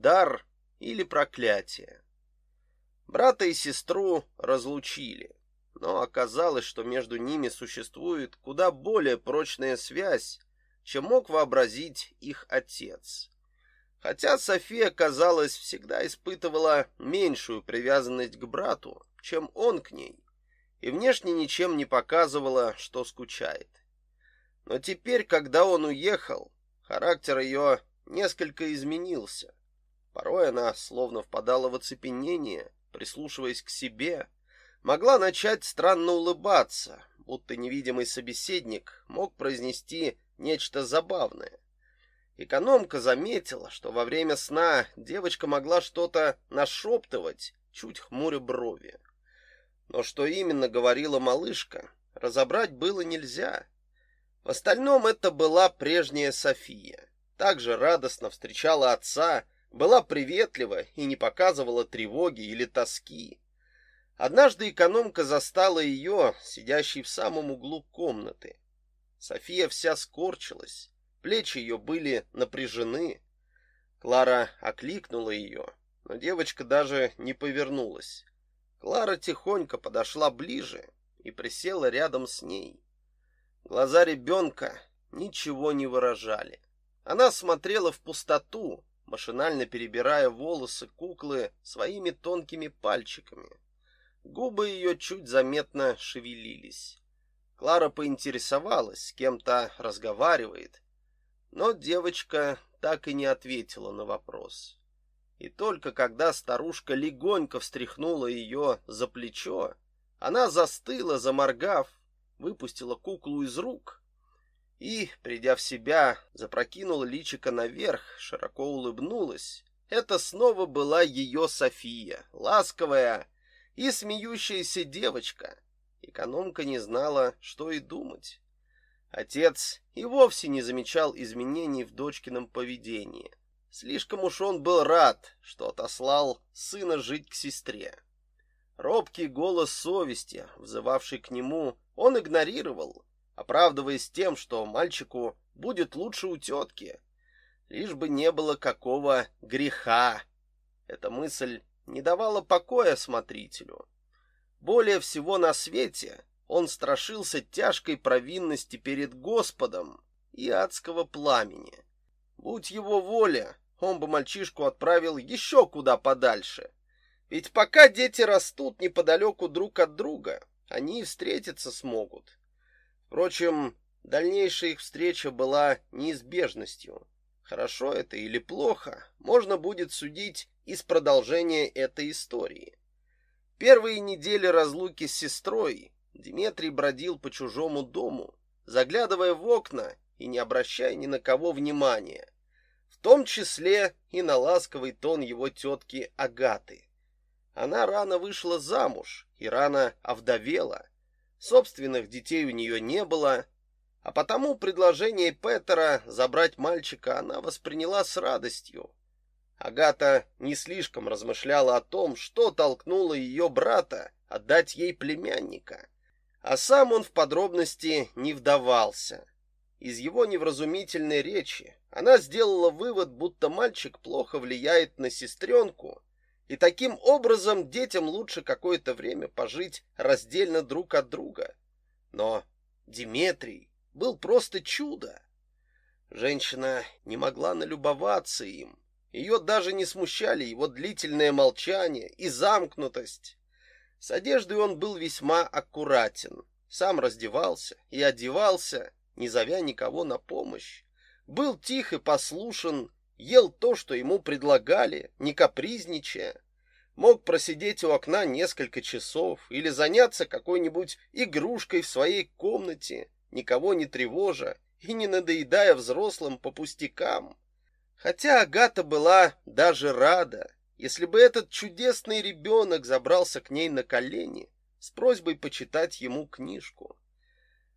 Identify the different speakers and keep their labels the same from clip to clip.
Speaker 1: дар или проклятие. Брата и сестру разлучили, но оказалось, что между ними существует куда более прочная связь, чем мог вообразить их отец. Хотя София, казалось, всегда испытывала меньшую привязанность к брату, чем он к ней, и внешне ничем не показывала, что скучает. Но теперь, когда он уехал, характер ее несколько изменился. Порой она словно впадала в оцепенение, прислушиваясь к себе, могла начать странно улыбаться, будто невидимый собеседник мог произнести нечто забавное. Экономка заметила, что во время сна девочка могла что-то нашептывать, чуть хмуря брови. Но что именно говорила малышка, разобрать было нельзя. В остальном это была прежняя София. Также радостно встречала отца, была приветлива и не показывала тревоги или тоски. Однажды экономка застала ее, сидящей в самом углу комнаты. София вся скорчилась, плечи ее были напряжены. Клара окликнула ее, но девочка даже не повернулась. Клара тихонько подошла ближе и присела рядом с ней. Глаза ребенка ничего не выражали. Она смотрела в пустоту, машинально перебирая волосы куклы своими тонкими пальчиками. Губы ее чуть заметно шевелились. Клара поинтересовалась, с кем-то разговаривает, но девочка так и не ответила на вопрос. И только когда старушка легонько встряхнула ее за плечо, она застыла, заморгав, выпустила куклу из рук и, придя в себя, запрокинула личико наверх, широко улыбнулась. Это снова была ее София, ласковая и смеющаяся девочка. Экономка не знала, что и думать. Отец и вовсе не замечал изменений в дочкином поведении. Слишком уж он был рад, что отослал сына жить к сестре. Робкий голос совести, взывавший к нему, он игнорировал, оправдываясь тем, что мальчику будет лучше у тетки, лишь бы не было какого греха. Эта мысль не давала покоя смотрителю. Более всего на свете он страшился тяжкой провинности перед Господом и адского пламени. Будь его воля, он бы мальчишку отправил еще куда подальше. Ведь пока дети растут неподалеку друг от друга, они и встретиться смогут. Впрочем, дальнейшая их встреча была неизбежностью. Хорошо это или плохо, можно будет судить из продолжения этой истории. Первые недели разлуки с сестрой Дмитрий бродил по чужому дому, заглядывая в окна и не обращая ни на кого внимания, в том числе и на ласковый тон его тетки Агаты. Она рано вышла замуж и рано овдовела, Собственных детей у нее не было, а потому предложение Петера забрать мальчика она восприняла с радостью. Агата не слишком размышляла о том, что толкнуло ее брата отдать ей племянника, а сам он в подробности не вдавался. Из его невразумительной речи она сделала вывод, будто мальчик плохо влияет на сестренку и таким образом детям лучше какое-то время пожить раздельно друг от друга. Но Диметрий был просто чудо. Женщина не могла налюбоваться им. Ее даже не смущали его длительное молчание и замкнутость. С одеждой он был весьма аккуратен. Сам раздевался и одевался, не зовя никого на помощь. Был тих и послушен, ел то, что ему предлагали, не капризничая, мог просидеть у окна несколько часов или заняться какой-нибудь игрушкой в своей комнате, никого не тревожа и не надоедая взрослым по пустякам. Хотя Агата была даже рада, если бы этот чудесный ребенок забрался к ней на колени с просьбой почитать ему книжку.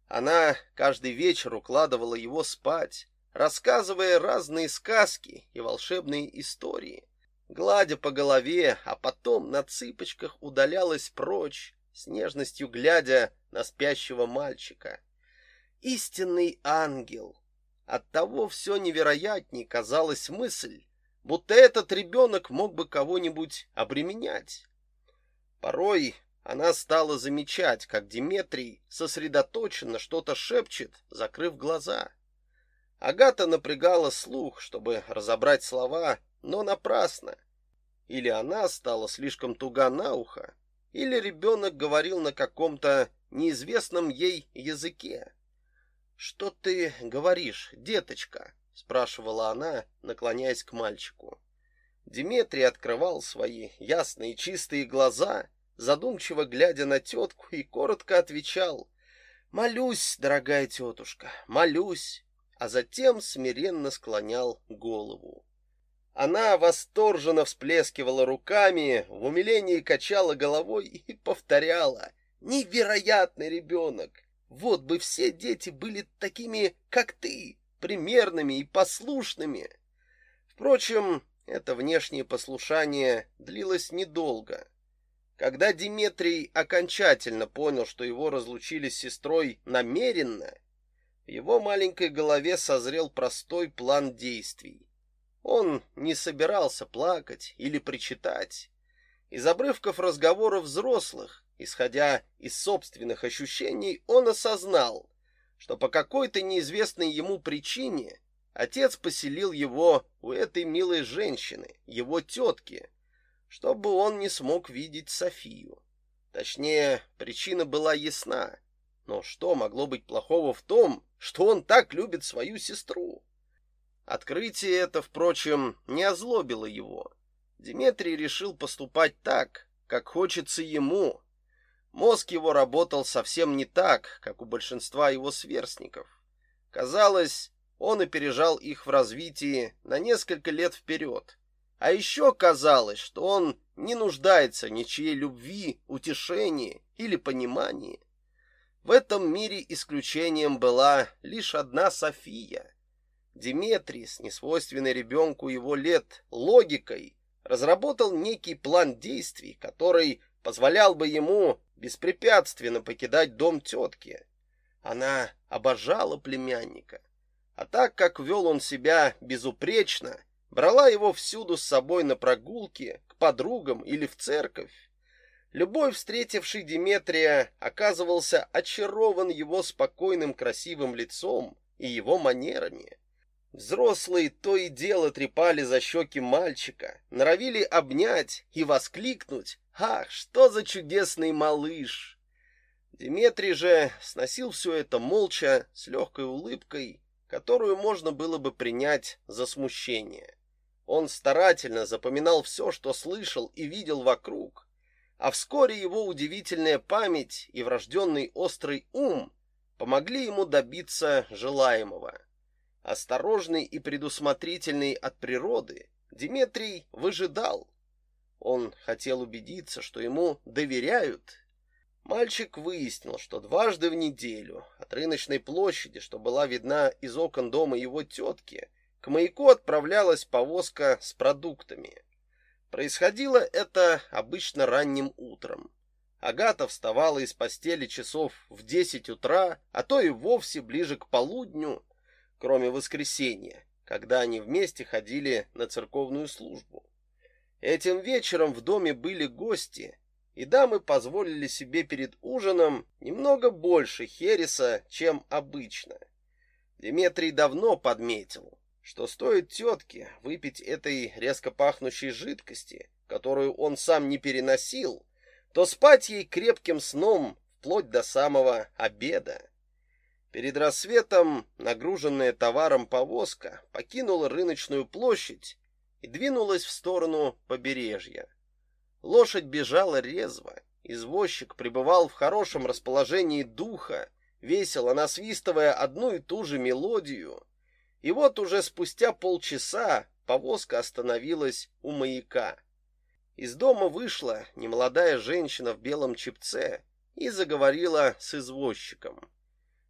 Speaker 1: Она каждый вечер укладывала его спать, рассказывая разные сказки и волшебные истории, гладя по голове, а потом на цыпочках удалялась прочь, с нежностью глядя на спящего мальчика. Истинный ангел. Оттого все невероятней казалась мысль, будто этот ребенок мог бы кого-нибудь обременять. Порой она стала замечать, как Диметрий сосредоточенно что-то шепчет, закрыв глаза. Агата напрягала слух, чтобы разобрать слова, но напрасно. Или она стала слишком туга на ухо, или ребенок говорил на каком-то неизвестном ей языке. Что ты говоришь, деточка? спрашивала она, наклоняясь к мальчику. Диметрий открывал свои ясные чистые глаза, задумчиво глядя на тетку, и коротко отвечал: "Молюсь, дорогая тетушка, молюсь", а затем смиренно склонял голову. Она восторженно всплескивала руками, в умилении качала головой и повторяла: "Невероятный ребенок! Вот бы все дети были такими, как ты, примерными и послушными". Впрочем, это внешнее послушание длилось недолго. Когда Диметрий окончательно понял, что его разлучили с сестрой намеренно, его маленькой голове созрел простой план действий. Он не собирался плакать или причитать. Из обрывков разговоров взрослых, исходя из собственных ощущений, он осознал, что по какой-то неизвестной ему причине отец поселил его у этой милой женщины, его тетки, чтобы он не смог видеть Софию. Точнее, причина была ясна. Но что могло быть плохого в том, что он так любит свою сестру? Открытие это, впрочем, не озлобило его. Дмитрий решил поступать так, как хочется ему. Мозг его работал совсем не так, как у большинства его сверстников. Казалось, он опережал их в развитии на несколько лет вперед. А еще казалось, что он не нуждается ни в чьей любви, утешении или понимании. В этом мире исключением была лишь одна София. Диметрий с несвойственной ребенку его лет логикой разработал некий план действий, который позволял бы ему беспрепятственно покидать дом тетки. Она обожала племянника, а так как вел он себя безупречно, брала его всюду с собой на прогулки, к подругам или в церковь. Любой встретивший Диметрия оказывался очарован его спокойным красивым лицом и его манерами. Взрослые то и дело трепали за щеки мальчика, норовили обнять и воскликнуть: "Ах, что за чудесный малыш!" Дмитрий же сносил все это молча, с легкой улыбкой, которую можно было бы принять за смущение. Он старательно запоминал все, что слышал и видел вокруг, а вскоре его удивительная память и врожденный острый ум помогли ему добиться желаемого. Осторожный и предусмотрительный от природы, Диметрий выжидал. Он хотел убедиться, что ему доверяют. Мальчик выяснил, что дважды в неделю от рыночной площади, что была видна из окон дома его тетки, к маяку отправлялась повозка с продуктами. Происходило это обычно ранним утром. Агата вставала из постели часов в десять утра, а то и вовсе ближе к полудню, кроме воскресенья, когда они вместе ходили на церковную службу. Этим вечером в доме были гости, и дамы позволили себе перед ужином немного больше хереса, чем обычно. Дмитрий давно подметил, что стоит тетке выпить этой резко пахнущей жидкости, которую он сам не переносил, то спать ей крепким сном вплоть до самого обеда. Перед рассветом нагруженная товаром повозка покинула рыночную площадь и двинулась в сторону побережья. Лошадь бежала резво, извозчик пребывал в хорошем расположении духа, весело насвистывая одну и ту же мелодию. И вот уже спустя полчаса повозка остановилась у маяка. Из дома вышла немолодая женщина в белом чепце и заговорила с извозчиком.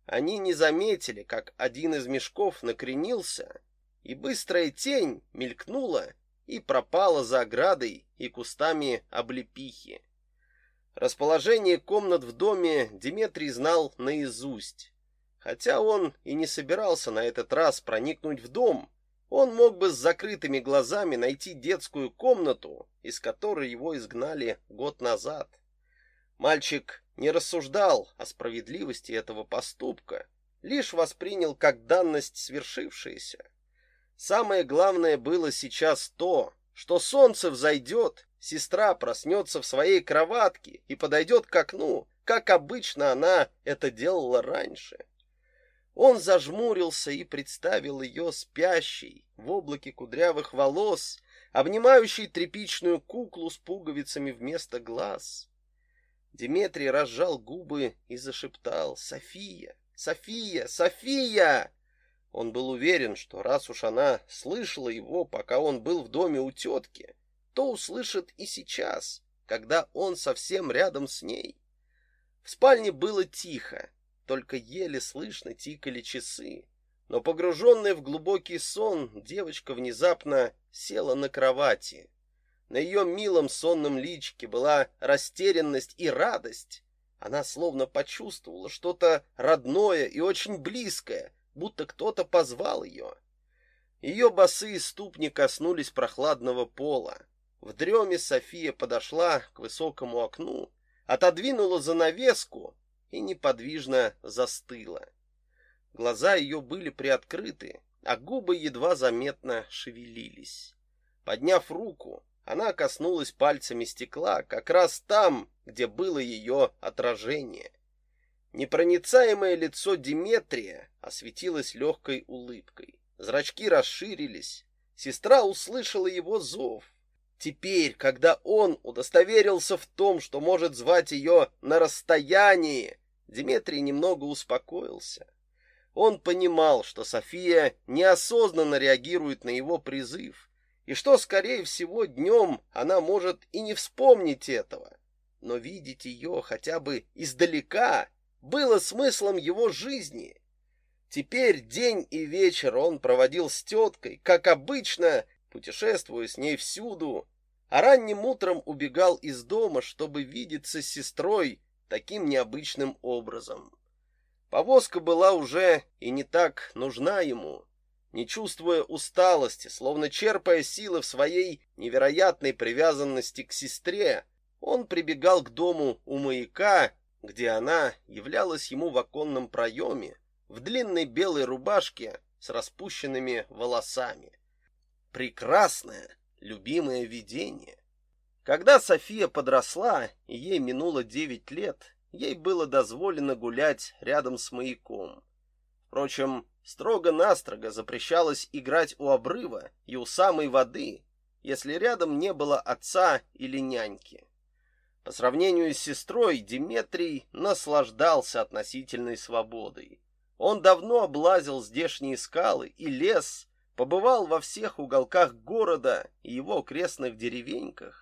Speaker 1: Они не заметили, как один из мешков накренился, и быстрая тень мелькнула и пропала за оградой и кустами облепихи. Расположение комнат в доме Дмитрий знал наизусть. Хотя он и не собирался на этот раз проникнуть в дом, Он мог бы с закрытыми глазами найти детскую комнату, из которой его изгнали год назад. Мальчик не рассуждал о справедливости этого поступка, лишь воспринял как данность свершившееся. Самое главное было сейчас то, что солнце взойдет, сестра проснется в своей кроватке и подойдет к окну, как обычно она это делала раньше. Он зажмурился и представил ее спящей в облаке кудрявых волос, обнимающей тряпичную куклу с пуговицами вместо глаз. Дмитрий разжал губы и зашептал «София! София! София!» Он был уверен, что раз уж она слышала его, пока он был в доме у тетки, то услышит и сейчас, когда он совсем рядом с ней. В спальне было тихо, только еле слышно тикали часы. Но погруженная в глубокий сон, девочка внезапно села на кровати. На ее милом сонном личике была растерянность и радость. Она словно почувствовала что-то родное и очень близкое, будто кто-то позвал ее. Ее босые ступни коснулись прохладного пола. В дреме София подошла к высокому окну, отодвинула занавеску и неподвижно застыла. Глаза ее были приоткрыты, а губы едва заметно шевелились. Подняв руку, она коснулась пальцами стекла, как раз там, где было ее отражение. Непроницаемое лицо Диметрия осветилось легкой улыбкой. Зрачки расширились. Сестра услышала его зов. Теперь, когда он удостоверился в том, что может звать ее на расстоянии, Дмитрий немного успокоился. Он понимал, что София неосознанно реагирует на его призыв, и что, скорее всего, днем она может и не вспомнить этого. Но видеть ее хотя бы издалека было смыслом его жизни. Теперь день и вечер он проводил с теткой, как обычно, путешествуя с ней всюду, а ранним утром убегал из дома, чтобы видеться с сестрой таким необычным образом. Повозка была уже и не так нужна ему. Не чувствуя усталости, словно черпая силы в своей невероятной привязанности к сестре, он прибегал к дому у маяка, где она являлась ему в оконном проеме, в длинной белой рубашке с распущенными волосами. Прекрасное, любимое видение. Когда София подросла, и ей минуло девять лет, ей было дозволено гулять рядом с маяком. Впрочем, строго-настрого запрещалось играть у обрыва и у самой воды, если рядом не было отца или няньки. По сравнению с сестрой, Диметрий наслаждался относительной свободой. Он давно облазил здешние скалы и лес, побывал во всех уголках города и его окрестных деревеньках,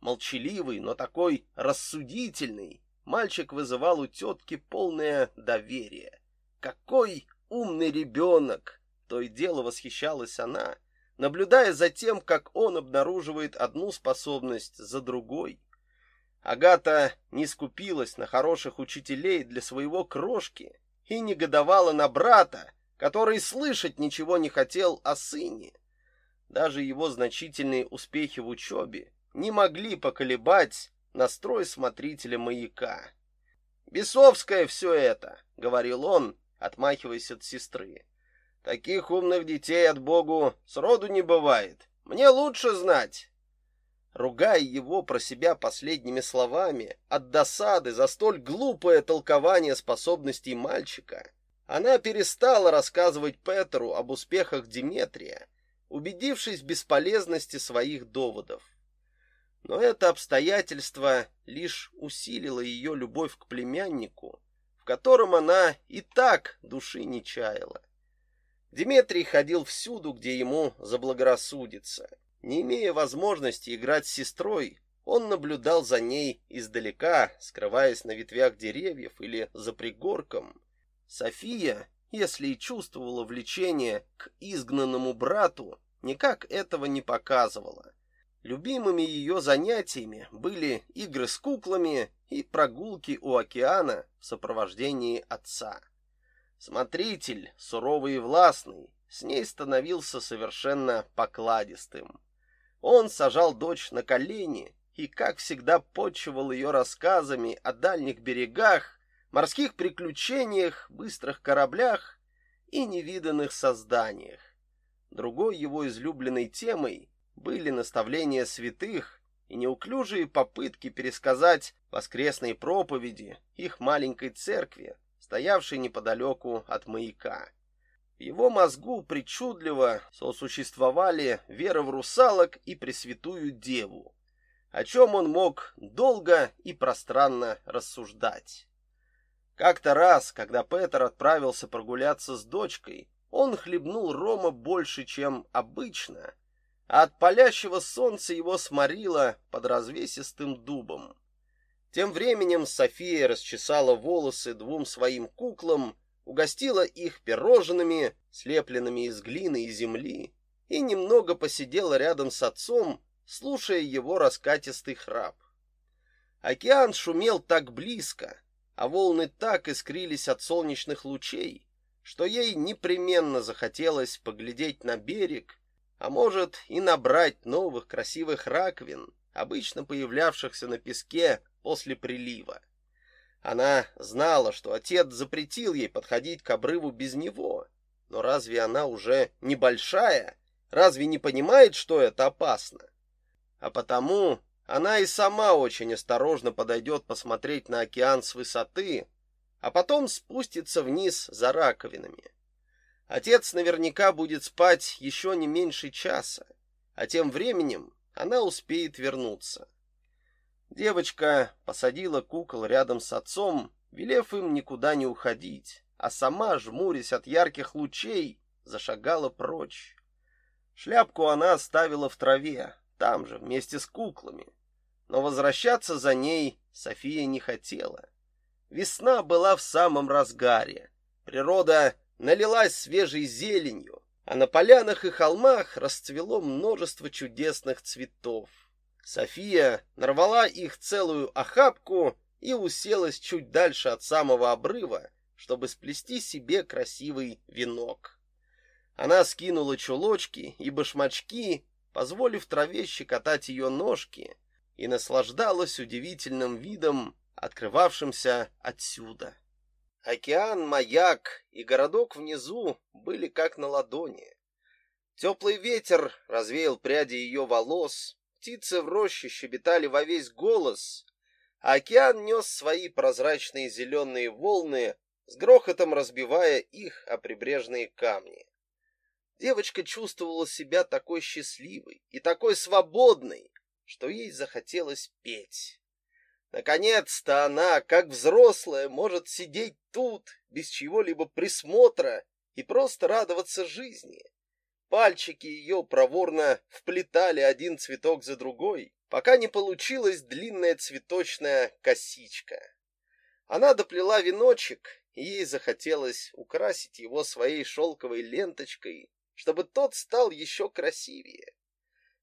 Speaker 1: молчаливый, но такой рассудительный, мальчик вызывал у тетки полное доверие. Какой умный ребенок! То и дело восхищалась она, наблюдая за тем, как он обнаруживает одну способность за другой. Агата не скупилась на хороших учителей для своего крошки и негодовала на брата, который слышать ничего не хотел о сыне. Даже его значительные успехи в учебе не могли поколебать настрой смотрителя маяка. «Бесовское все это», — говорил он, отмахиваясь от сестры. «Таких умных детей от Богу сроду не бывает. Мне лучше знать». Ругая его про себя последними словами, от досады за столь глупое толкование способностей мальчика, она перестала рассказывать Петру об успехах Диметрия, убедившись в бесполезности своих доводов. Но это обстоятельство лишь усилило ее любовь к племяннику, в котором она и так души не чаяла. Дмитрий ходил всюду, где ему заблагорассудится. Не имея возможности играть с сестрой, он наблюдал за ней издалека, скрываясь на ветвях деревьев или за пригорком. София, если и чувствовала влечение к изгнанному брату, никак этого не показывала. Любимыми ее занятиями были игры с куклами и прогулки у океана в сопровождении отца. Смотритель, суровый и властный, с ней становился совершенно покладистым. Он сажал дочь на колени и, как всегда, почивал ее рассказами о дальних берегах, морских приключениях, быстрых кораблях и невиданных созданиях. Другой его излюбленной темой были наставления святых и неуклюжие попытки пересказать воскресные проповеди их маленькой церкви, стоявшей неподалеку от маяка. В его мозгу причудливо сосуществовали вера в русалок и Пресвятую Деву, о чем он мог долго и пространно рассуждать. Как-то раз, когда Петр отправился прогуляться с дочкой, он хлебнул рома больше, чем обычно, а от палящего солнца его сморило под развесистым дубом. Тем временем София расчесала волосы двум своим куклам, угостила их пирожными, слепленными из глины и земли, и немного посидела рядом с отцом, слушая его раскатистый храп. Океан шумел так близко, а волны так искрились от солнечных лучей, что ей непременно захотелось поглядеть на берег, а может и набрать новых красивых раковин, обычно появлявшихся на песке после прилива. Она знала, что отец запретил ей подходить к обрыву без него. Но разве она уже небольшая? Разве не понимает, что это опасно? А потому она и сама очень осторожно подойдет посмотреть на океан с высоты, а потом спустится вниз за раковинами. Отец наверняка будет спать еще не меньше часа, а тем временем она успеет вернуться. Девочка посадила кукол рядом с отцом, велев им никуда не уходить, а сама, жмурясь от ярких лучей, зашагала прочь. Шляпку она оставила в траве, там же, вместе с куклами. Но возвращаться за ней София не хотела. Весна была в самом разгаре. Природа налилась свежей зеленью, а на полянах и холмах расцвело множество чудесных цветов. София нарвала их целую охапку и уселась чуть дальше от самого обрыва, чтобы сплести себе красивый венок. Она скинула чулочки и башмачки, позволив траве щекотать ее ножки, и наслаждалась удивительным видом, открывавшимся отсюда. Океан, маяк и городок внизу были как на ладони. Теплый ветер развеял пряди ее волос, Птицы в роще щебетали во весь голос, а океан нес свои прозрачные зеленые волны, с грохотом разбивая их о прибрежные камни. Девочка чувствовала себя такой счастливой и такой свободной, что ей захотелось петь. Наконец-то она, как взрослая, может сидеть тут без чего-либо присмотра и просто радоваться жизни. Пальчики ее проворно вплетали один цветок за другой, пока не получилась длинная цветочная косичка. Она доплела веночек, и ей захотелось украсить его своей шелковой ленточкой, чтобы тот стал еще красивее.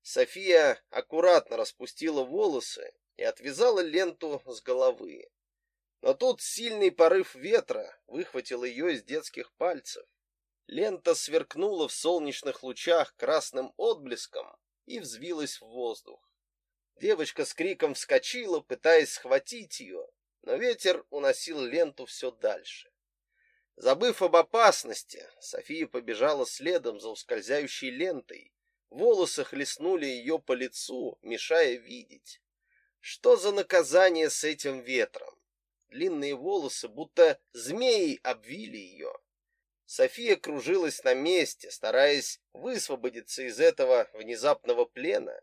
Speaker 1: София аккуратно распустила волосы и отвязала ленту с головы. Но тут сильный порыв ветра выхватил ее из детских пальцев. Лента сверкнула в солнечных лучах красным отблеском и взвилась в воздух. Девочка с криком вскочила, пытаясь схватить ее, но ветер уносил ленту все дальше. Забыв об опасности, София побежала следом за ускользающей лентой. Волосы хлестнули ее по лицу, мешая видеть. Что за наказание с этим ветром? Длинные волосы, будто змеи, обвили ее. София кружилась на месте, стараясь высвободиться из этого внезапного плена,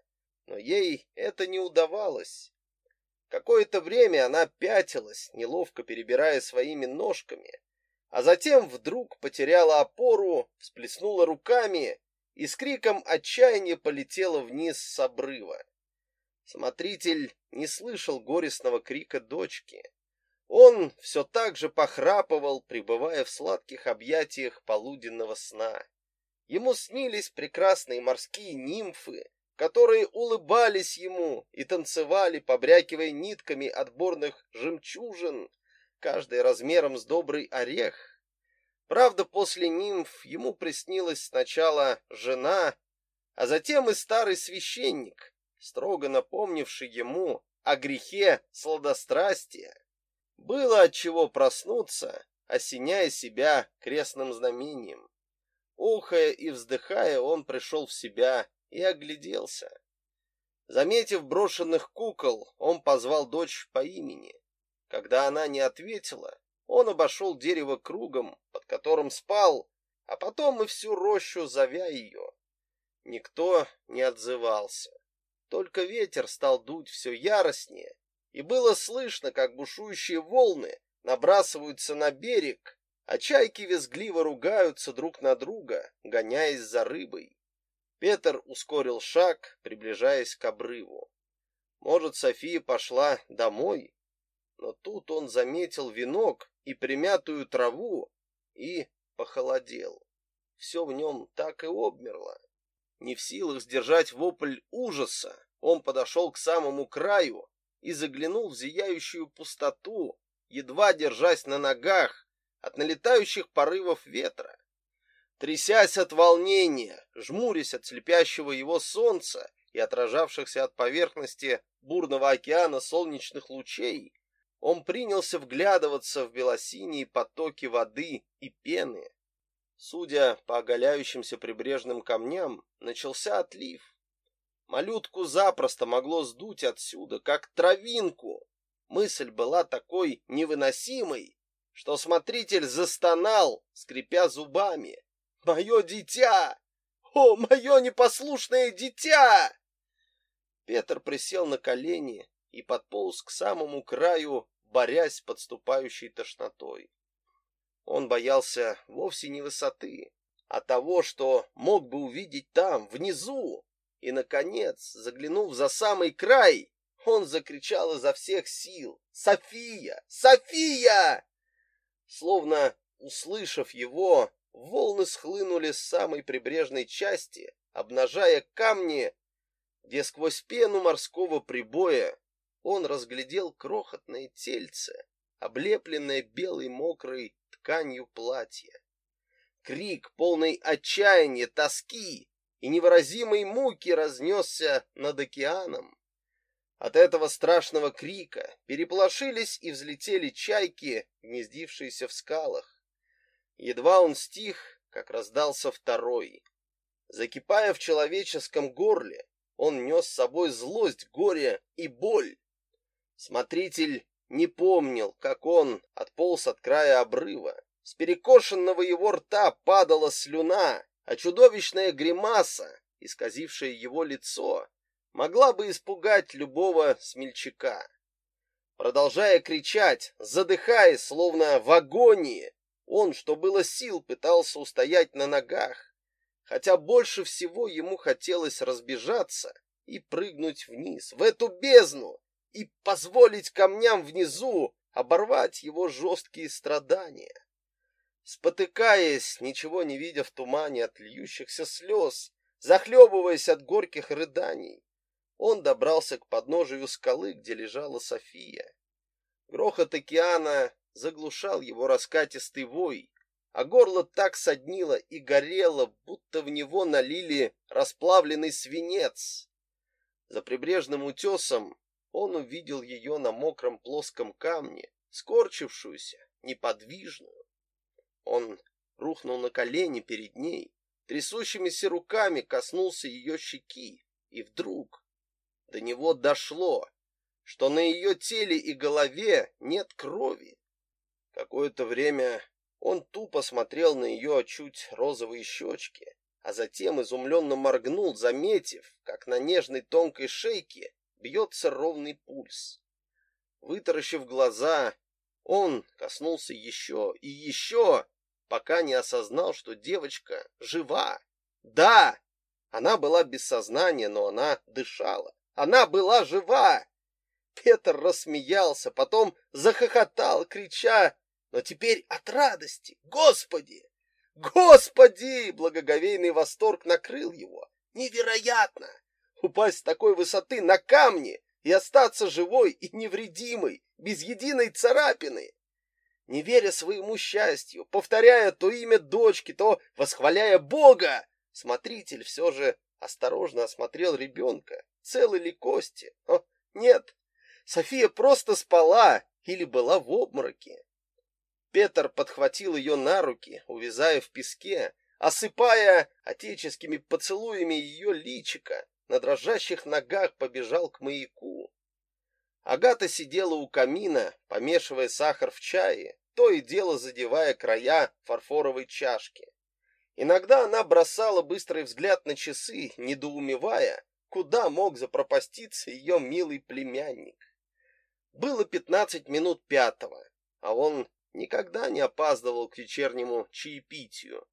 Speaker 1: но ей это не удавалось. Какое-то время она пятилась, неловко перебирая своими ножками, а затем вдруг потеряла опору, всплеснула руками и с криком отчаяния полетела вниз с обрыва. Смотритель не слышал горестного крика дочки. Он все так же похрапывал, пребывая в сладких объятиях полуденного сна. Ему снились прекрасные морские нимфы, которые улыбались ему и танцевали, побрякивая нитками отборных жемчужин, каждая размером с добрый орех. Правда, после нимф ему приснилась сначала жена, а затем и старый священник, строго напомнивший ему о грехе сладострастия. Было от чего проснуться, осеняя себя крестным знамением. Охая и вздыхая, он пришел в себя и огляделся. Заметив брошенных кукол, он позвал дочь по имени. Когда она не ответила, он обошел дерево кругом, под которым спал, а потом и всю рощу, зовя ее. Никто не отзывался. Только ветер стал дуть все яростнее, и было слышно, как бушующие волны набрасываются на берег, а чайки визгливо ругаются друг на друга, гоняясь за рыбой. Петр ускорил шаг, приближаясь к обрыву. Может, София пошла домой? Но тут он заметил венок и примятую траву и похолодел. Все в нем так и обмерло. Не в силах сдержать вопль ужаса, он подошел к самому краю и заглянул в зияющую пустоту, едва держась на ногах от налетающих порывов ветра. Трясясь от волнения, жмурясь от слепящего его солнца и отражавшихся от поверхности бурного океана солнечных лучей, он принялся вглядываться в белосиние потоки воды и пены. Судя по оголяющимся прибрежным камням, начался отлив. Малютку запросто могло сдуть отсюда, как травинку. Мысль была такой невыносимой, что смотритель застонал, скрипя зубами. «Мое дитя! О, мое непослушное дитя!» Петр присел на колени и подполз к самому краю борясь с подступающей тошнотой. Он боялся вовсе не высоты, а того, что мог бы увидеть там, внизу. И, наконец, заглянув за самый край, он закричал изо всех сил «София! София!» Словно услышав его, волны схлынули с самой прибрежной части, обнажая камни, где сквозь пену морского прибоя он разглядел крохотное тельце, облепленное белой мокрой тканью платья. Крик, полный отчаяния, тоски и невыразимой муки разнесся над океаном. От этого страшного крика переполошились и взлетели чайки, гнездившиеся в скалах. Едва он стих, как раздался второй. Закипая в человеческом горле, он нес с собой злость, горе и боль. Смотритель не помнил, как он отполз от края обрыва. С перекошенного его рта падала слюна, а чудовищная гримаса, исказившая его лицо, могла бы испугать любого смельчака. Продолжая кричать, задыхаясь, словно в агонии, он, что было сил, пытался устоять на ногах, хотя больше всего ему хотелось разбежаться и прыгнуть вниз, в эту бездну, и позволить камням внизу оборвать его жесткие страдания. Спотыкаясь, ничего не видя в тумане от льющихся слез, захлебываясь от горьких рыданий, он добрался к подножию скалы, где лежала София. Грохот океана заглушал его раскатистый вой, а горло так соднило и горело, будто в него налили расплавленный свинец. За прибрежным утесом он увидел ее на мокром плоском камне, скорчившуюся, неподвижную. Он рухнул на колени перед ней, трясущимися руками коснулся ее щеки, и вдруг до него дошло, что на ее теле и голове нет крови. Какое-то время он тупо смотрел на ее чуть розовые щечки, а затем изумленно моргнул, заметив, как на нежной тонкой шейке бьется ровный пульс. Вытаращив глаза, он коснулся еще и еще, пока не осознал, что девочка жива. Да, она была без сознания, но она дышала. Она была жива. Петр рассмеялся, потом захохотал, крича, но теперь от радости. Господи! Господи! Благоговейный восторг накрыл его. Невероятно! Упасть с такой высоты на камни и остаться живой и невредимой, без единой царапины. не веря своему счастью, повторяя то имя дочки, то восхваляя Бога, смотритель все же осторожно осмотрел ребенка, целы ли кости. О, нет, София просто спала или была в обмороке. Петр подхватил ее на руки, увязая в песке, осыпая отеческими поцелуями ее личика, на дрожащих ногах побежал к маяку. Агата сидела у камина, помешивая сахар в чае, то и дело задевая края фарфоровой чашки. Иногда она бросала быстрый взгляд на часы, недоумевая, куда мог запропаститься ее милый племянник. Было пятнадцать минут пятого, а он никогда не опаздывал к вечернему чаепитию.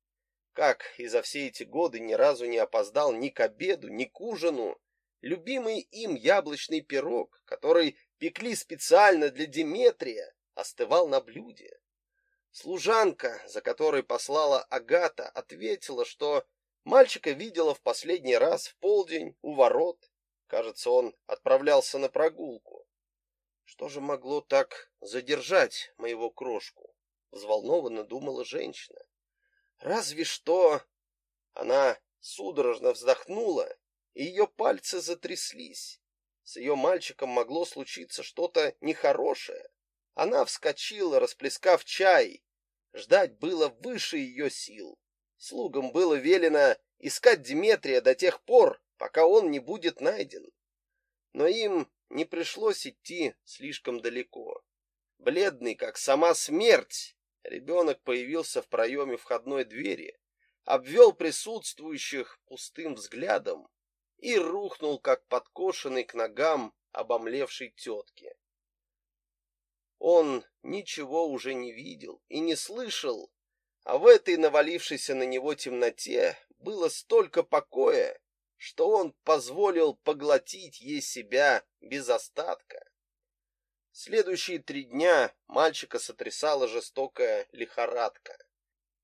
Speaker 1: Как и за все эти годы ни разу не опоздал ни к обеду, ни к ужину. Любимый им яблочный пирог, который пекли специально для Диметрия, остывал на блюде. Служанка, за которой послала Агата, ответила, что мальчика видела в последний раз в полдень у ворот. Кажется, он отправлялся на прогулку. Что же могло так задержать моего крошку? Взволнованно думала женщина. Разве что... Она судорожно вздохнула, и ее пальцы затряслись. С ее мальчиком могло случиться что-то нехорошее. Она вскочила, расплескав чай. Ждать было выше ее сил. Слугам было велено искать Дмитрия до тех пор, пока он не будет найден. Но им не пришлось идти слишком далеко. Бледный, как сама смерть, Ребенок появился в проеме входной двери, обвел присутствующих пустым взглядом и рухнул, как подкошенный к ногам обомлевшей тетки. Он ничего уже не видел и не слышал, а в этой навалившейся на него темноте было столько покоя, что он позволил поглотить ей себя без остатка. Следующие три дня мальчика сотрясала жестокая лихорадка.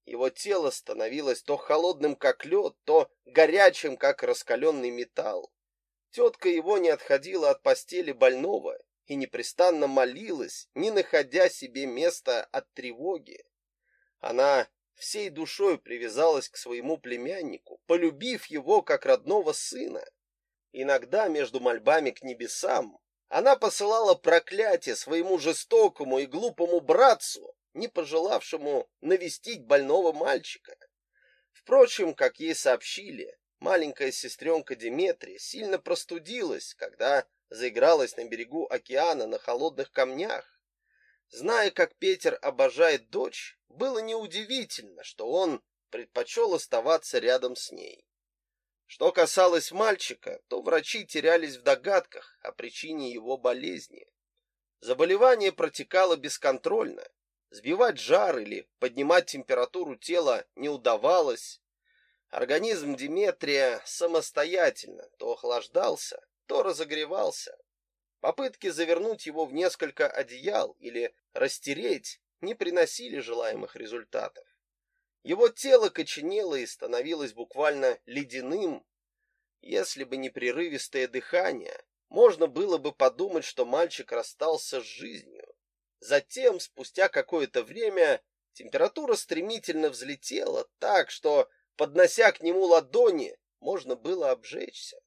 Speaker 1: Его тело становилось то холодным, как лед, то горячим, как раскаленный металл. Тетка его не отходила от постели больного и непрестанно молилась, не находя себе места от тревоги. Она всей душой привязалась к своему племяннику, полюбив его как родного сына. Иногда между мольбами к небесам она посылала проклятие своему жестокому и глупому братцу, не пожелавшему навестить больного мальчика. Впрочем, как ей сообщили, маленькая сестренка Деметрия сильно простудилась, когда заигралась на берегу океана на холодных камнях. Зная, как Петер обожает дочь, было неудивительно, что он предпочел оставаться рядом с ней. Что касалось мальчика, то врачи терялись в догадках о причине его болезни. Заболевание протекало бесконтрольно. Сбивать жар или поднимать температуру тела не удавалось. Организм Диметрия самостоятельно то охлаждался, то разогревался. Попытки завернуть его в несколько одеял или растереть не приносили желаемых результатов. Его тело коченело и становилось буквально ледяным. Если бы не прерывистое дыхание, можно было бы подумать, что мальчик расстался с жизнью. Затем, спустя какое-то время, температура стремительно взлетела так, что, поднося к нему ладони, можно было обжечься.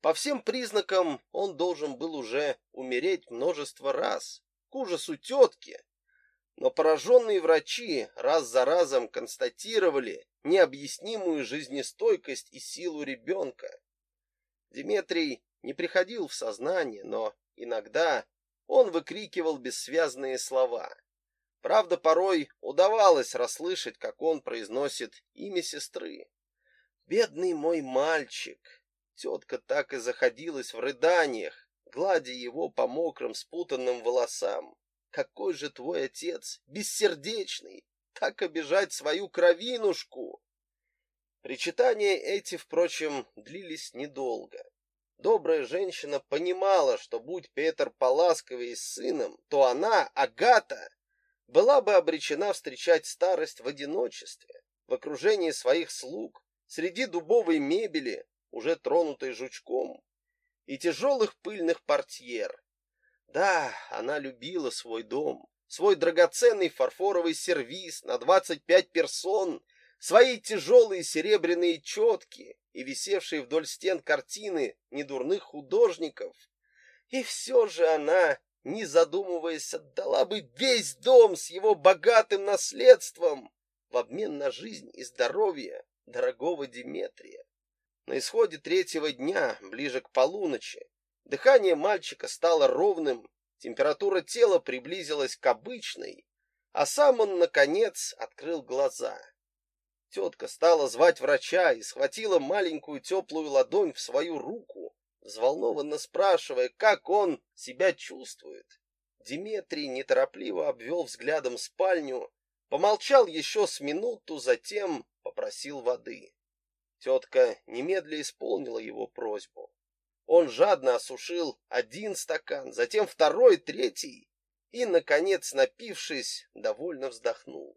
Speaker 1: По всем признакам он должен был уже умереть множество раз, к ужасу тетки, но пораженные врачи раз за разом констатировали необъяснимую жизнестойкость и силу ребенка. Дмитрий не приходил в сознание, но иногда он выкрикивал бессвязные слова. Правда, порой удавалось расслышать, как он произносит имя сестры. «Бедный мой мальчик!» Тетка так и заходилась в рыданиях, гладя его по мокрым спутанным волосам. Какой же твой отец бессердечный, так обижать свою кровинушку. Причитания эти, впрочем, длились недолго. Добрая женщина понимала, что будь Петр поласковее с сыном, то она, Агата, была бы обречена встречать старость в одиночестве, в окружении своих слуг, среди дубовой мебели, уже тронутой жучком, и тяжелых пыльных портьер, да, она любила свой дом, свой драгоценный фарфоровый сервиз на двадцать пять персон, свои тяжелые серебряные четки и висевшие вдоль стен картины недурных художников. И все же она, не задумываясь, отдала бы весь дом с его богатым наследством в обмен на жизнь и здоровье дорогого Диметрия. На исходе третьего дня, ближе к полуночи, дыхание мальчика стало ровным, температура тела приблизилась к обычной, а сам он, наконец, открыл глаза. Тетка стала звать врача и схватила маленькую теплую ладонь в свою руку, взволнованно спрашивая, как он себя чувствует. Диметрий неторопливо обвел взглядом спальню, помолчал еще с минуту, затем попросил воды. Тетка немедля исполнила его просьбу. Он жадно осушил один стакан, затем второй, третий и, наконец, напившись, довольно вздохнул.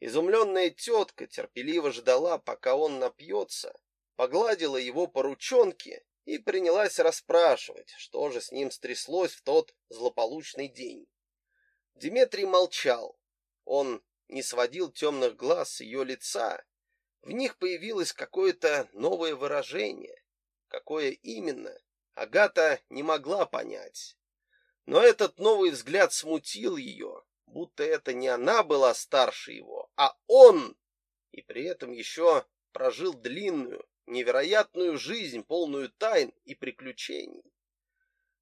Speaker 1: Изумленная тетка терпеливо ждала, пока он напьется, погладила его по ручонке и принялась расспрашивать, что же с ним стряслось в тот злополучный день. Дмитрий молчал. Он не сводил темных глаз с ее лица в них появилось какое-то новое выражение. Какое именно, Агата не могла понять. Но этот новый взгляд смутил ее, будто это не она была старше его, а он, и при этом еще прожил длинную, невероятную жизнь, полную тайн и приключений.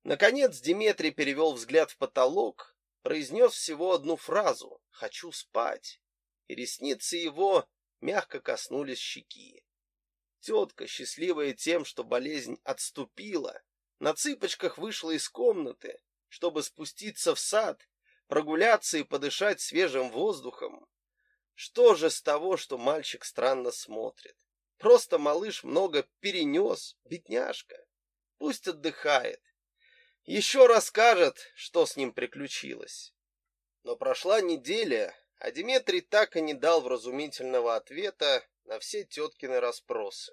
Speaker 1: Наконец Диметрий перевел взгляд в потолок, произнес всего одну фразу «хочу спать», и ресницы его мягко коснулись щеки. Тетка, счастливая тем, что болезнь отступила, на цыпочках вышла из комнаты, чтобы спуститься в сад, прогуляться и подышать свежим воздухом. Что же с того, что мальчик странно смотрит? Просто малыш много перенес, бедняжка. Пусть отдыхает. Еще расскажет, что с ним приключилось. Но прошла неделя, а Дмитрий так и не дал вразумительного ответа на все теткины расспросы.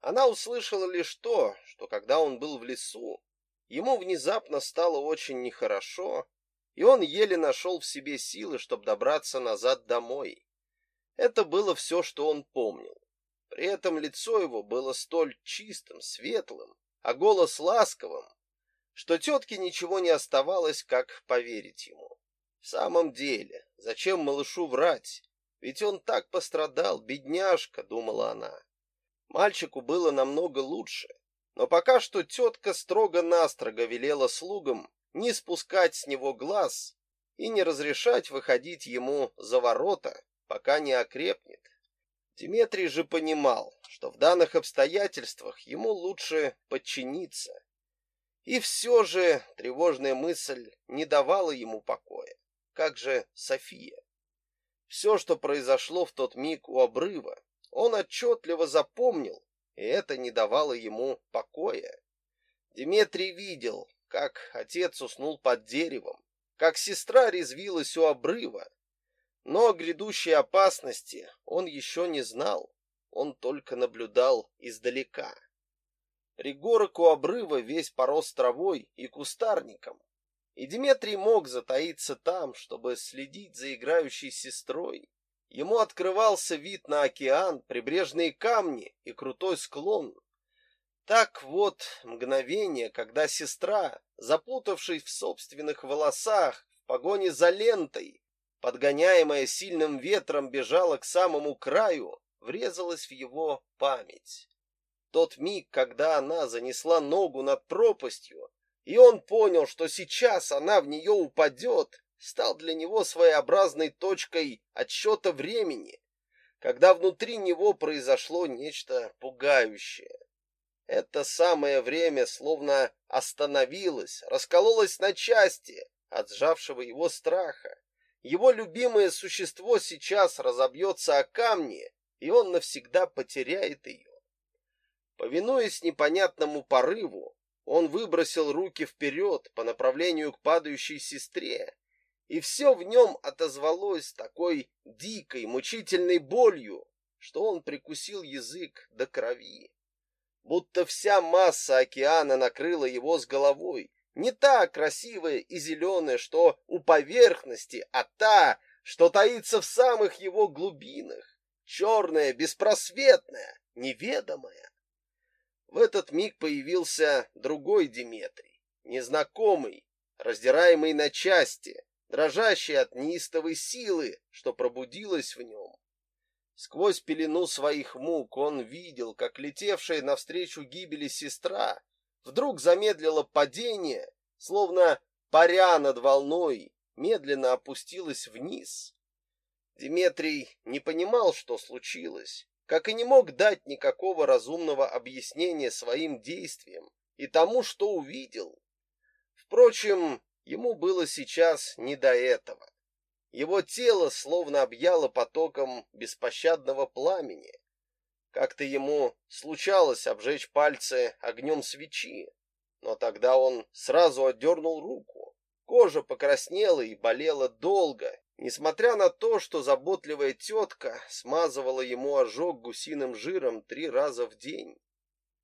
Speaker 1: Она услышала лишь то, что когда он был в лесу, ему внезапно стало очень нехорошо, и он еле нашел в себе силы, чтобы добраться назад домой. Это было все, что он помнил. При этом лицо его было столь чистым, светлым, а голос ласковым, что тетке ничего не оставалось, как поверить ему. В самом деле, зачем малышу врать? Ведь он так пострадал, бедняжка, думала она. Мальчику было намного лучше, но пока что тетка строго-настрого велела слугам не спускать с него глаз и не разрешать выходить ему за ворота, пока не окрепнет. Дмитрий же понимал, что в данных обстоятельствах ему лучше подчиниться. И все же тревожная мысль не давала ему покоя. Как же София? Все, что произошло в тот миг у обрыва, он отчетливо запомнил, и это не давало ему покоя. Дмитрий видел, как отец уснул под деревом, как сестра резвилась у обрыва. Но о грядущей опасности он еще не знал, он только наблюдал издалека. Пригорок у обрыва весь порос травой и кустарником, и Дмитрий мог затаиться там, чтобы следить за играющей сестрой. Ему открывался вид на океан, прибрежные камни и крутой склон. Так вот, мгновение, когда сестра, запутавшись в собственных волосах, в погоне за лентой, подгоняемая сильным ветром, бежала к самому краю, врезалась в его память. Тот миг, когда она занесла ногу над пропастью, и он понял, что сейчас она в нее упадет, стал для него своеобразной точкой отсчета времени, когда внутри него произошло нечто пугающее. Это самое время словно остановилось, раскололось на части от сжавшего его страха. Его любимое существо сейчас разобьется о камни, и он навсегда потеряет ее. Повинуясь непонятному порыву, он выбросил руки вперед по направлению к падающей сестре, и все в нем отозвалось такой дикой, мучительной болью, что он прикусил язык до крови. Будто вся масса океана накрыла его с головой, Не та красивая и зеленая, что у поверхности, а та, что таится в самых его глубинах, черная, беспросветная, неведомая. В этот миг появился другой Диметрий, незнакомый, раздираемый на части, дрожащий от неистовой силы, что пробудилась в нем. Сквозь пелену своих мук он видел, как летевшая навстречу гибели сестра вдруг замедлила падение, словно паря над волной, медленно опустилась вниз. Диметрий не понимал, что случилось, как и не мог дать никакого разумного объяснения своим действиям и тому, что увидел. Впрочем, ему было сейчас не до этого. Его тело словно объяло потоком беспощадного пламени. Как-то ему случалось обжечь пальцы огнем свечи, но тогда он сразу отдернул руку. Кожа покраснела и болела долго, несмотря на то, что заботливая тетка смазывала ему ожог гусиным жиром три раза в день.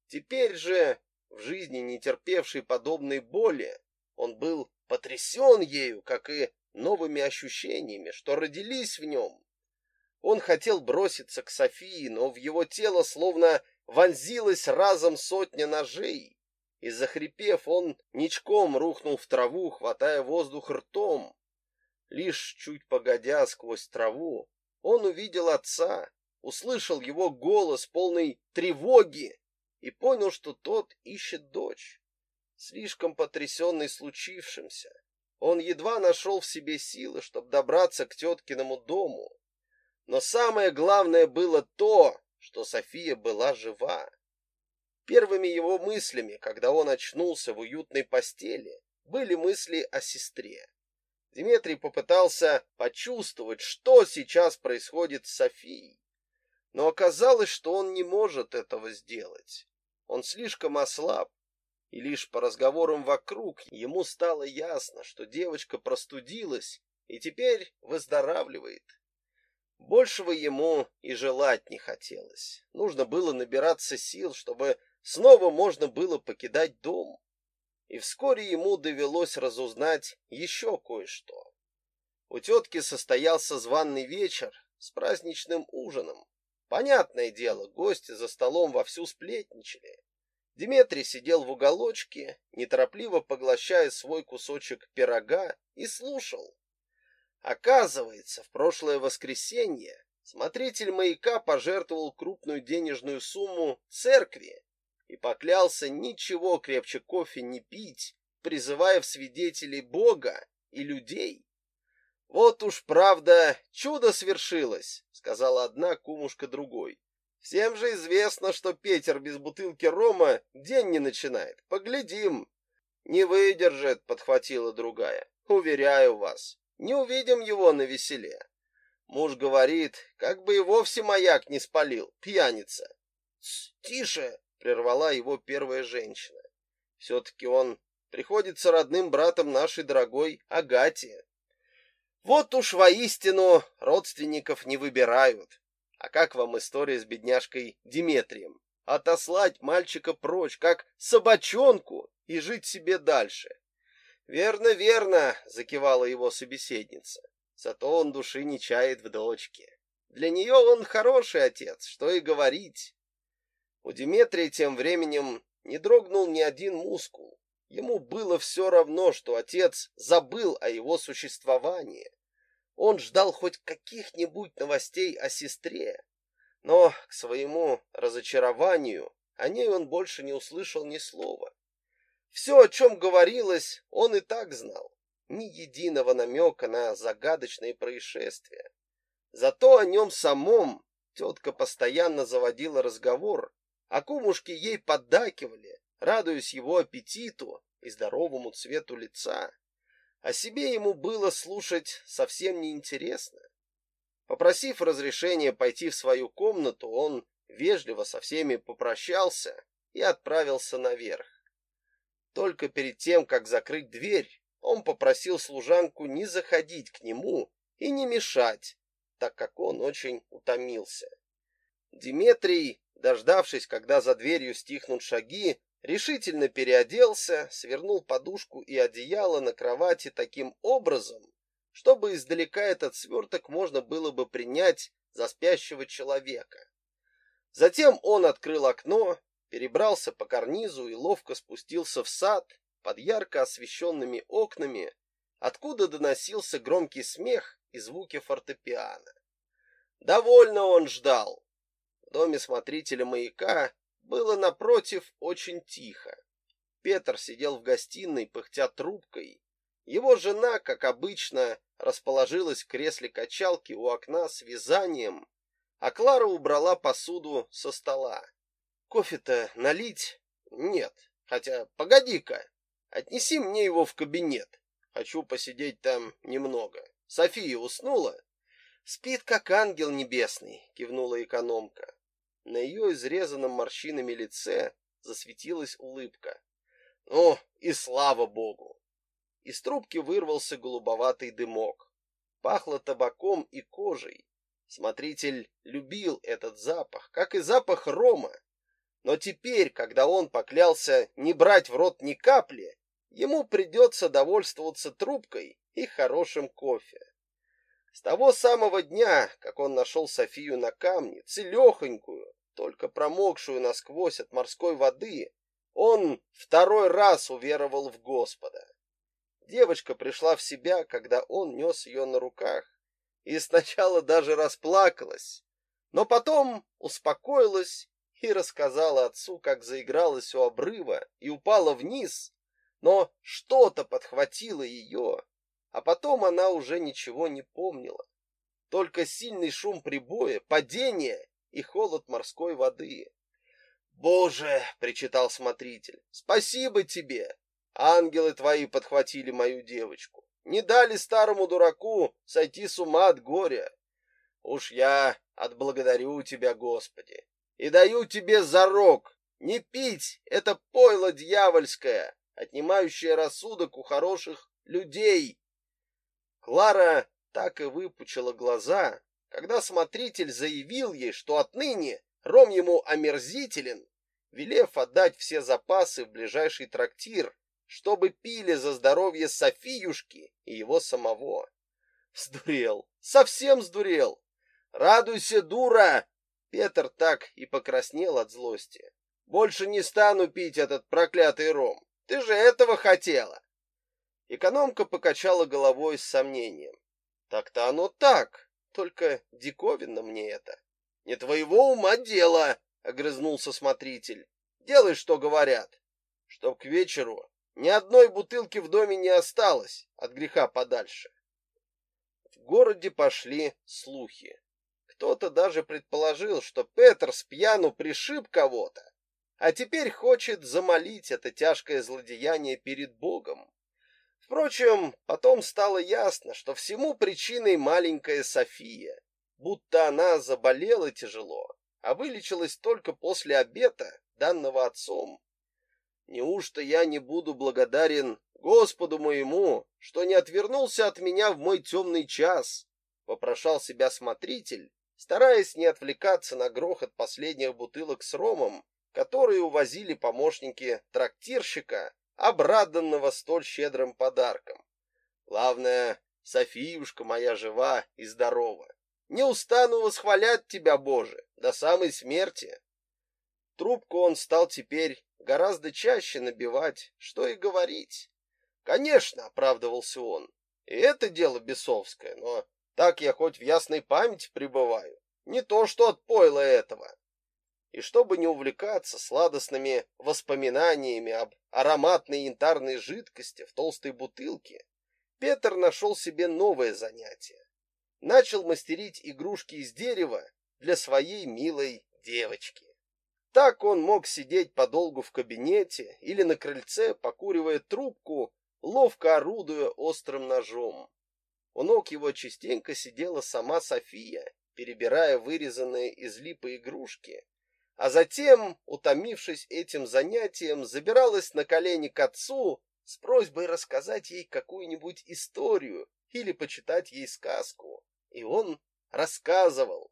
Speaker 1: Теперь же, в жизни не терпевшей подобной боли, он был потрясен ею, как и новыми ощущениями, что родились в нем. Он хотел броситься к Софии, но в его тело словно вонзилась разом сотня ножей, и, захрипев, он ничком рухнул в траву, хватая воздух ртом. Лишь чуть погодя сквозь траву, он увидел отца, услышал его голос полный тревоги и понял, что тот ищет дочь. Слишком потрясенный случившимся, он едва нашел в себе силы, чтобы добраться к теткиному дому. Но самое главное было то, что София была жива. Первыми его мыслями, когда он очнулся в уютной постели, были мысли о сестре. Дмитрий попытался почувствовать, что сейчас происходит с Софией. Но оказалось, что он не может этого сделать. Он слишком ослаб, и лишь по разговорам вокруг ему стало ясно, что девочка простудилась и теперь выздоравливает. Большего ему и желать не хотелось. Нужно было набираться сил, чтобы снова можно было покидать дом. И вскоре ему довелось разузнать еще кое-что. У тетки состоялся званный вечер с праздничным ужином. Понятное дело, гости за столом вовсю сплетничали. Диметрий сидел в уголочке, неторопливо поглощая свой кусочек пирога и слушал. Оказывается, в прошлое воскресенье смотритель маяка пожертвовал крупную денежную сумму церкви и поклялся ничего крепче кофе не пить, призывая в свидетелей Бога и людей. Вот уж правда, чудо свершилось, сказала одна кумушка другой. Всем же известно, что Петер без бутылки рома день не начинает. Поглядим. Не выдержит, подхватила другая. Уверяю вас, не увидим его на веселе. Муж говорит, как бы и вовсе маяк не спалил, пьяница. Тише, прервала его первая женщина. Все-таки он приходится родным братом нашей дорогой Агате. Вот уж воистину родственников не выбирают. А как вам история с бедняжкой Диметрием? Отослать мальчика прочь, как собачонку, и жить себе дальше. Верно, верно, закивала его собеседница. Зато он души не чает в дочке. Для нее он хороший отец, что и говорить. У Диметрия тем временем не дрогнул ни один мускул. Ему было все равно, что отец забыл о его существовании. Он ждал хоть каких-нибудь новостей о сестре, но к своему разочарованию о ней он больше не услышал ни слова. Все, о чем говорилось, он и так знал. Ни единого намека на загадочные происшествия. Зато о нем самом тетка постоянно заводила разговор, а кумушки ей поддакивали, радуясь его аппетиту и здоровому цвету лица. О себе ему было слушать совсем неинтересно. Попросив разрешения пойти в свою комнату, он вежливо со всеми попрощался и отправился наверх. Только перед тем, как закрыть дверь, он попросил служанку не заходить к нему и не мешать, так как он очень утомился. Диметрий, дождавшись, когда за дверью стихнут шаги, решительно переоделся, свернул подушку и одеяло на кровати таким образом, чтобы издалека этот сверток можно было бы принять за спящего человека. Затем он открыл окно, перебрался по карнизу и ловко спустился в сад под ярко освещенными окнами, откуда доносился громкий смех и звуки фортепиано. Довольно он ждал. Доме смотрителя маяка было напротив очень тихо. Петр сидел в гостиной, пыхтя трубкой. Его жена, как обычно, расположилась в кресле качалки у окна с вязанием, а Клара убрала посуду со стола. Кофе-то налить? Нет. Хотя, погоди-ка, отнеси мне его в кабинет. Хочу посидеть там немного. София уснула? Спит, как ангел небесный, кивнула экономка. На ее изрезанном морщинами лице засветилась улыбка. Ну, и слава богу. Из трубки вырвался голубоватый дымок. Пахло табаком и кожей. Смотритель любил этот запах, как и запах рома. Но теперь, когда он поклялся не брать в рот ни капли, ему придется довольствоваться трубкой и хорошим кофе. С того самого дня, как он нашел Софию на камне, целехонькую, только промокшую насквозь от морской воды, он второй раз уверовал в Господа. Девочка пришла в себя, когда он нес ее на руках, и сначала даже расплакалась, но потом успокоилась и рассказала отцу, как заигралась у обрыва и упала вниз, но что-то подхватило ее, а потом она уже ничего не помнила. Только сильный шум прибоя, падение и холод морской воды. «Боже!» — причитал смотритель. «Спасибо тебе! Ангелы твои подхватили мою девочку. Не дали старому дураку сойти с ума от горя. Уж я отблагодарю тебя, Господи, и даю тебе зарок не пить это пойло дьявольское, отнимающее рассудок у хороших людей. Клара так и выпучила глаза, когда смотритель заявил ей, что отныне ром ему омерзителен, велев отдать все запасы в ближайший трактир, чтобы пили за здоровье Софиюшки и его самого. Сдурел, совсем сдурел. Радуйся, дура! Петр так и покраснел от злости. Больше не стану пить этот проклятый ром. Ты же этого хотела. Экономка покачала головой с сомнением. Так-то оно так, только диковинно мне это. Не твоего ума дело, огрызнулся смотритель. Делай, что говорят. Чтоб к вечеру ни одной бутылки в доме не осталось от греха подальше. В городе пошли слухи. Кто-то даже предположил, что Петр с пьяну пришиб кого-то, а теперь хочет замолить это тяжкое злодеяние перед Богом. Впрочем, потом стало ясно, что всему причиной маленькая София, будто она заболела тяжело, а вылечилась только после обета, данного отцом. Неужто я не буду благодарен Господу моему, что не отвернулся от меня в мой темный час? Вопрошал себя смотритель, стараясь не отвлекаться на грохот последних бутылок с ромом, которые увозили помощники трактирщика, обраданного столь щедрым подарком. Главное, Софиюшка моя жива и здорова. Не устану восхвалять тебя, Боже, до самой смерти. Трубку он стал теперь гораздо чаще набивать, что и говорить. Конечно, оправдывался он, и это дело бесовское, но так я хоть в ясной памяти пребываю, не то что от пойла этого. И чтобы не увлекаться сладостными воспоминаниями об ароматной янтарной жидкости в толстой бутылке, Петр нашел себе новое занятие. Начал мастерить игрушки из дерева для своей милой девочки. Так он мог сидеть подолгу в кабинете или на крыльце, покуривая трубку, ловко орудуя острым ножом. У ног его частенько сидела сама София, перебирая вырезанные из липы игрушки, а затем, утомившись этим занятием, забиралась на колени к отцу с просьбой рассказать ей какую-нибудь историю или почитать ей сказку. И он рассказывал.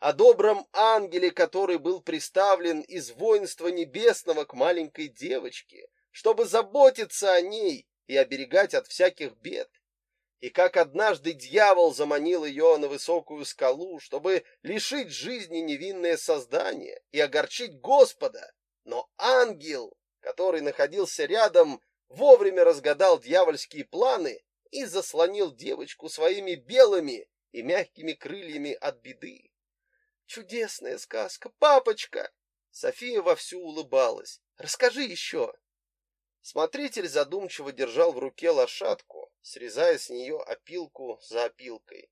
Speaker 1: о добром ангеле, который был приставлен из воинства небесного к маленькой девочке, чтобы заботиться о ней и оберегать от всяких бед. И как однажды дьявол заманил ее на высокую скалу, чтобы лишить жизни невинное создание и огорчить Господа, но ангел, который находился рядом, вовремя разгадал дьявольские планы и заслонил девочку своими белыми и мягкими крыльями от беды. Чудесная сказка, папочка! София вовсю улыбалась. Расскажи еще. Смотритель задумчиво держал в руке лошадку, срезая с нее опилку за опилкой.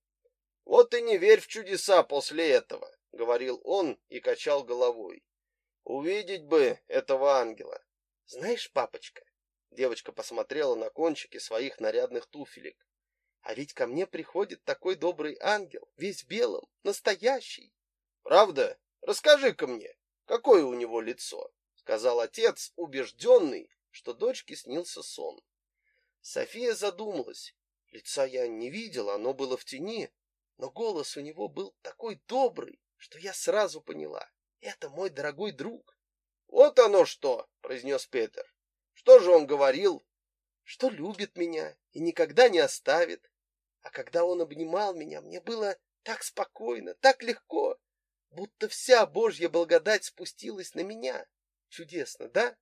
Speaker 1: Вот и не верь в чудеса после этого, говорил он и качал головой. Увидеть бы этого ангела. Знаешь, папочка, девочка посмотрела на кончики своих нарядных туфелек. А ведь ко мне приходит такой добрый ангел, весь белым, настоящий. Правда? Расскажи-ка мне, какое у него лицо, сказал отец, убежденный, что дочке снился сон. София задумалась. Лица я не видела, оно было в тени, но голос у него был такой добрый, что я сразу поняла. Это мой дорогой друг. Вот оно что, произнес Петр. Что же он говорил? Что любит меня и никогда не оставит. А когда он обнимал меня, мне было так спокойно, так легко, будто вся Божья благодать спустилась на меня. Чудесно, да?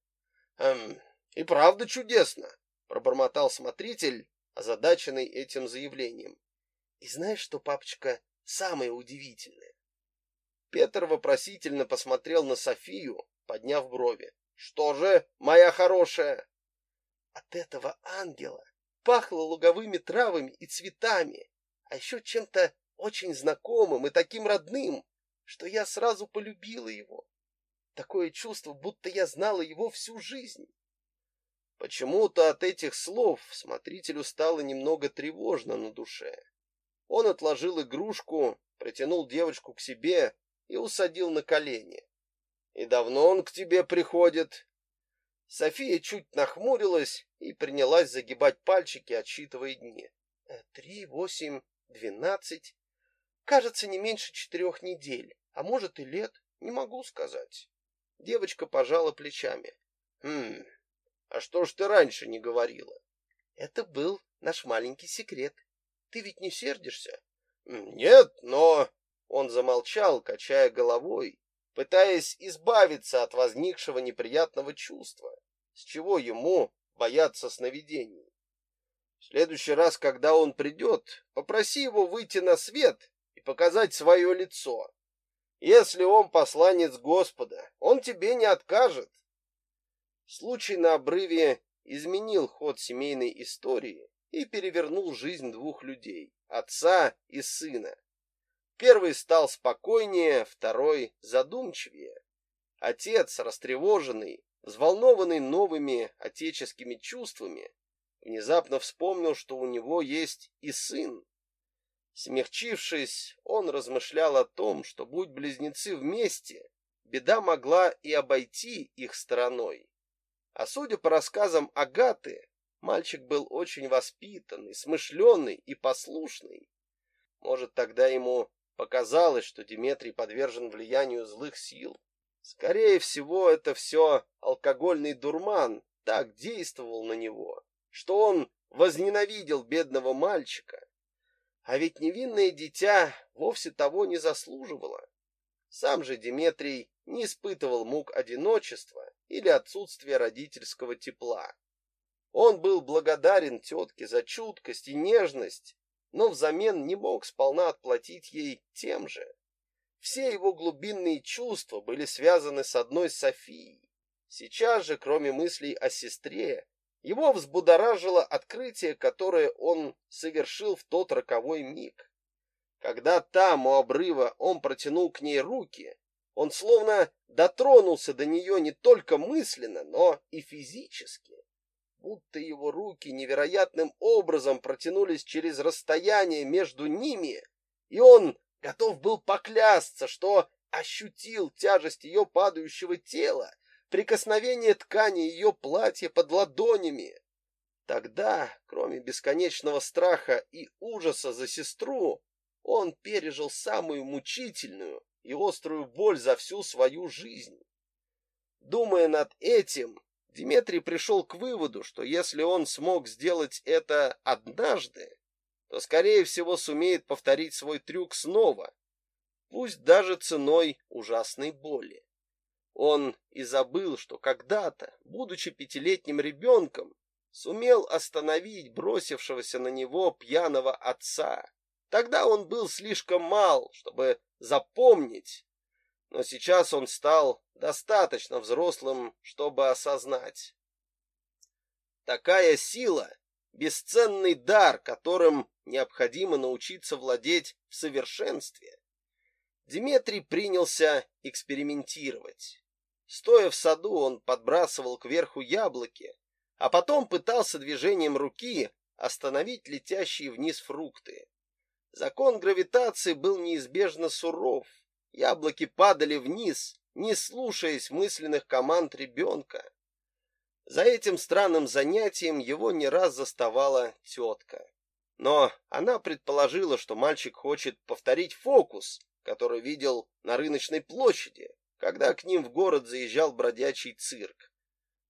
Speaker 1: Эм, и правда чудесно, пробормотал смотритель, озадаченный этим заявлением. И знаешь что, папочка, самое удивительное? Петр вопросительно посмотрел на Софию, подняв брови. Что же, моя хорошая? От этого ангела пахло луговыми травами и цветами, а еще чем-то очень знакомым и таким родным, что я сразу полюбила его. Такое чувство, будто я знала его всю жизнь. Почему-то от этих слов смотрителю стало немного тревожно на душе. Он отложил игрушку, притянул девочку к себе и усадил на колени. И давно он к тебе приходит? София чуть нахмурилась и принялась загибать пальчики, отсчитывая дни. «Э, три, восемь, двенадцать. Кажется, не меньше четырех недель, а может и лет, не могу сказать. Девочка пожала плечами. Хм, а что ж ты раньше не говорила? Это был наш маленький секрет. Ты ведь не сердишься? Нет, но... Он замолчал, качая головой, пытаясь избавиться от возникшего неприятного чувства. С чего ему бояться сновидений? В следующий раз, когда он придет, попроси его выйти на свет и показать свое лицо. Если он посланец Господа, он тебе не откажет. Случай на обрыве изменил ход семейной истории и перевернул жизнь двух людей, отца и сына. Первый стал спокойнее, второй задумчивее. Отец, растревоженный, взволнованный новыми отеческими чувствами, внезапно вспомнил, что у него есть и сын. Смягчившись, он размышлял о том, что будь близнецы вместе, беда могла и обойти их стороной. А судя по рассказам Агаты, мальчик был очень воспитанный, смышленый и послушный. Может, тогда ему показалось, что Диметрий подвержен влиянию злых сил. Скорее всего, это все алкогольный дурман так действовал на него, что он возненавидел бедного мальчика. А ведь невинное дитя вовсе того не заслуживало. Сам же Диметрий не испытывал мук одиночества или отсутствие родительского тепла. Он был благодарен тетке за чуткость и нежность, но взамен не мог сполна отплатить ей тем же. Все его глубинные чувства были связаны с одной Софией. Сейчас же, кроме мыслей о сестре, его взбудоражило открытие, которое он совершил в тот роковой миг. Когда там, у обрыва, он протянул к ней руки, он словно дотронулся до нее не только мысленно, но и физически. Будто его руки невероятным образом протянулись через расстояние между ними, и он готов был поклясться, что ощутил тяжесть ее падающего тела, прикосновение ткани ее платья под ладонями. Тогда, кроме бесконечного страха и ужаса за сестру, он пережил самую мучительную и острую боль за всю свою жизнь. Думая над этим, Дмитрий пришел к выводу, что если он смог сделать это однажды, то, скорее всего, сумеет повторить свой трюк снова, пусть даже ценой ужасной боли. Он и забыл, что когда-то, будучи пятилетним ребенком, сумел остановить бросившегося на него пьяного отца. Тогда он был слишком мал, чтобы запомнить, но сейчас он стал достаточно взрослым, чтобы осознать. Такая сила — бесценный дар, которым необходимо научиться владеть в совершенстве. Дмитрий принялся экспериментировать. Стоя в саду, он подбрасывал кверху яблоки, а потом пытался движением руки остановить летящие вниз фрукты. Закон гравитации был неизбежно суров. Яблоки падали вниз, не слушаясь мысленных команд ребенка. За этим странным занятием его не раз заставала тетка. Но она предположила, что мальчик хочет повторить фокус, который видел на рыночной площади, когда к ним в город заезжал бродячий цирк.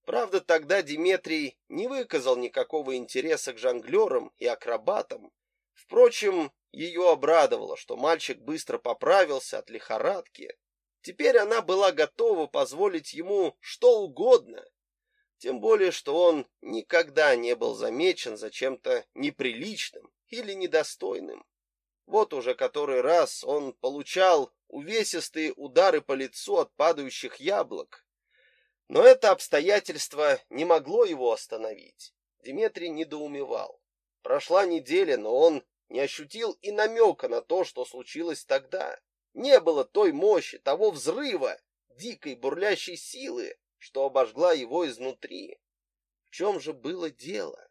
Speaker 1: Правда, тогда Диметрий не выказал никакого интереса к жонглерам и акробатам. Впрочем, ее обрадовало, что мальчик быстро поправился от лихорадки. Теперь она была готова позволить ему что угодно, тем более, что он никогда не был замечен за чем-то неприличным или недостойным. Вот уже который раз он получал увесистые удары по лицу от падающих яблок. Но это обстоятельство не могло его остановить. Дмитрий недоумевал. Прошла неделя, но он не ощутил и намека на то, что случилось тогда. Не было той мощи, того взрыва, дикой бурлящей силы, что обожгла его изнутри. В чем же было дело?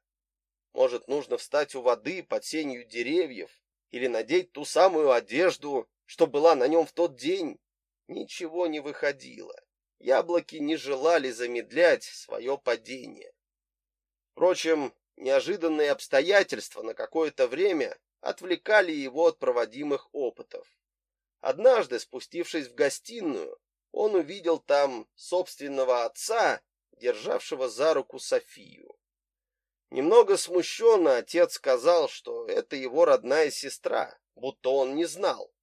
Speaker 1: Может, нужно встать у воды под сенью деревьев или надеть ту самую одежду, что была на нем в тот день, ничего не выходило. Яблоки не желали замедлять свое падение. Впрочем, неожиданные обстоятельства на какое-то время отвлекали его от проводимых опытов. Однажды, спустившись в гостиную, он увидел там собственного отца, державшего за руку Софию. Немного смущенно отец сказал, что это его родная сестра, будто он не знал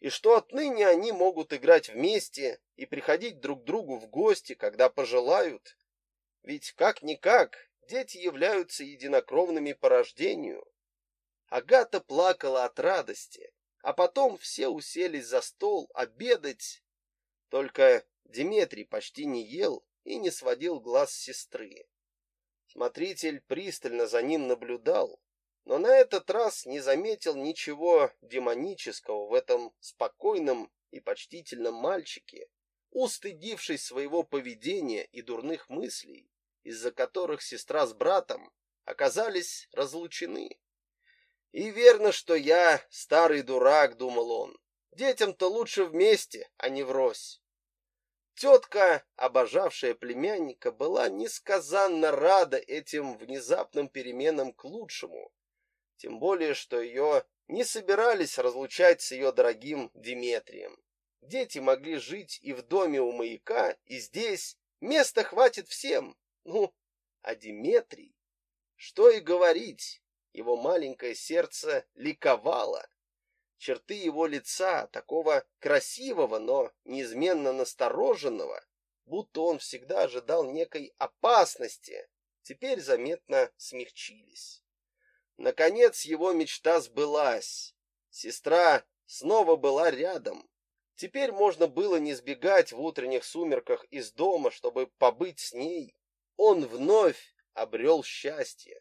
Speaker 1: и что отныне они могут играть вместе и приходить друг к другу в гости, когда пожелают. Ведь как-никак дети являются единокровными по рождению. Агата плакала от радости, а потом все уселись за стол обедать. Только Диметрий почти не ел и не сводил глаз с сестры. Смотритель пристально за ним наблюдал, но на этот раз не заметил ничего демонического в этом спокойном и почтительном мальчике, устыдившись своего поведения и дурных мыслей, из-за которых сестра с братом оказались разлучены. И верно, что я старый дурак, думал он. Детям-то лучше вместе, а не врозь. Тетка, обожавшая племянника, была несказанно рада этим внезапным переменам к лучшему тем более, что ее не собирались разлучать с ее дорогим Диметрием. Дети могли жить и в доме у маяка, и здесь. Места хватит всем. Ну, а Диметрий? Что и говорить, его маленькое сердце ликовало. Черты его лица, такого красивого, но неизменно настороженного, будто он всегда ожидал некой опасности, теперь заметно смягчились. Наконец его мечта сбылась. Сестра снова была рядом. Теперь можно было не сбегать в утренних сумерках из дома, чтобы побыть с ней. Он вновь обрел счастье.